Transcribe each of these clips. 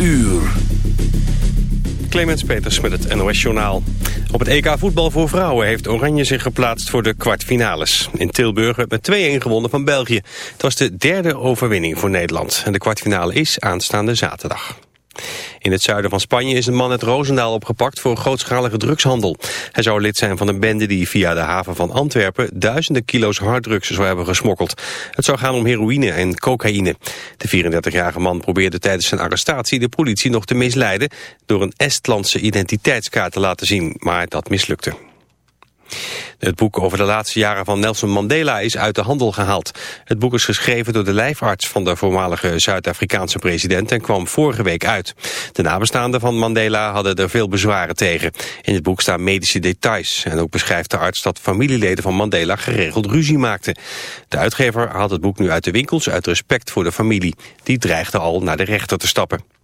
uur. Clemens Peters met het NOS Journaal. Op het EK voetbal voor vrouwen heeft Oranje zich geplaatst voor de kwartfinales. In Tilburg werd met 2-1 gewonnen van België. Het was de derde overwinning voor Nederland. En de kwartfinale is aanstaande zaterdag. In het zuiden van Spanje is een man uit Roosendaal opgepakt voor grootschalige drugshandel. Hij zou lid zijn van een bende die via de haven van Antwerpen duizenden kilo's harddrugs zou hebben gesmokkeld. Het zou gaan om heroïne en cocaïne. De 34-jarige man probeerde tijdens zijn arrestatie de politie nog te misleiden door een Estlandse identiteitskaart te laten zien, maar dat mislukte. Het boek over de laatste jaren van Nelson Mandela is uit de handel gehaald. Het boek is geschreven door de lijfarts van de voormalige Zuid-Afrikaanse president en kwam vorige week uit. De nabestaanden van Mandela hadden er veel bezwaren tegen. In het boek staan medische details en ook beschrijft de arts dat familieleden van Mandela geregeld ruzie maakten. De uitgever haalt het boek nu uit de winkels uit respect voor de familie. Die dreigde al naar de rechter te stappen.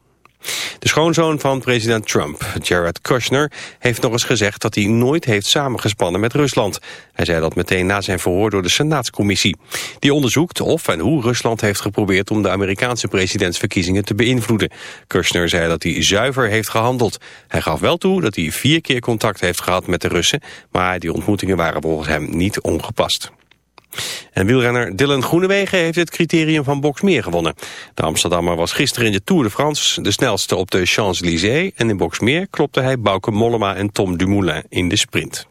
De schoonzoon van president Trump, Jared Kushner, heeft nog eens gezegd dat hij nooit heeft samengespannen met Rusland. Hij zei dat meteen na zijn verhoor door de Senaatscommissie. Die onderzoekt of en hoe Rusland heeft geprobeerd om de Amerikaanse presidentsverkiezingen te beïnvloeden. Kushner zei dat hij zuiver heeft gehandeld. Hij gaf wel toe dat hij vier keer contact heeft gehad met de Russen, maar die ontmoetingen waren volgens hem niet ongepast. En wielrenner Dylan Groenewegen heeft het criterium van Boxmeer gewonnen. De Amsterdammer was gisteren in de Tour de France de snelste op de Champs-Élysées... en in Boxmeer klopte hij Bauke Mollema en Tom Dumoulin in de sprint.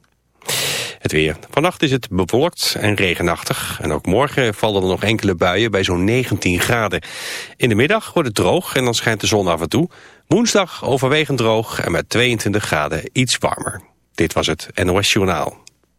Het weer. Vannacht is het bewolkt en regenachtig. En ook morgen vallen er nog enkele buien bij zo'n 19 graden. In de middag wordt het droog en dan schijnt de zon af en toe. Woensdag overwegend droog en met 22 graden iets warmer. Dit was het NOS Journaal.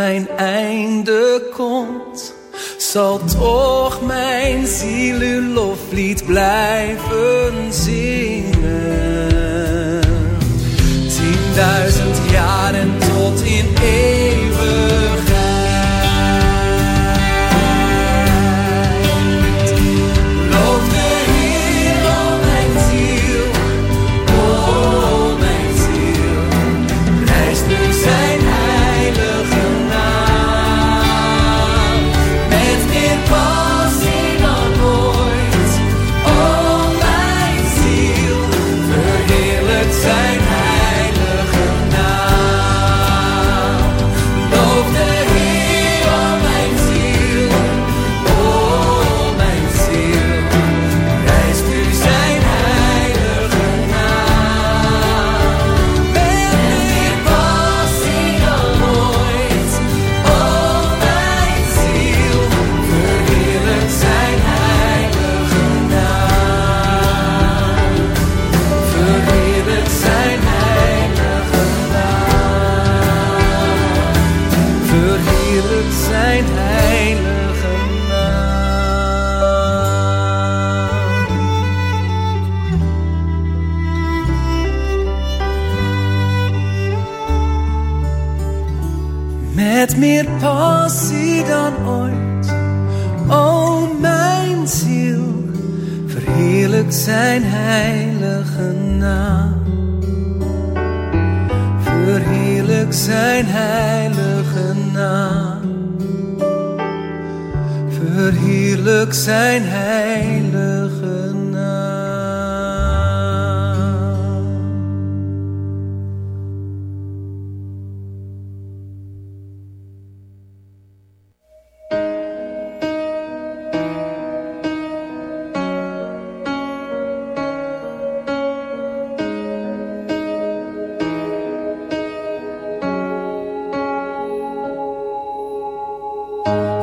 Mijn einde komt, zal toch mijn ziel uw loflied blijven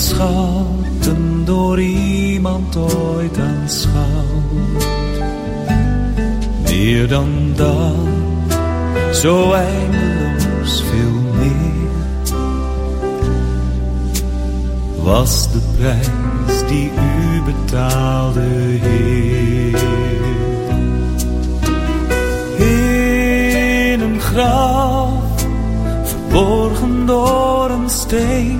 Schatten door iemand ooit aanschouwt. Meer dan dat, zo eindeloos veel meer, was de prijs die u betaalde, Heer. In een graf, verborgen door een steen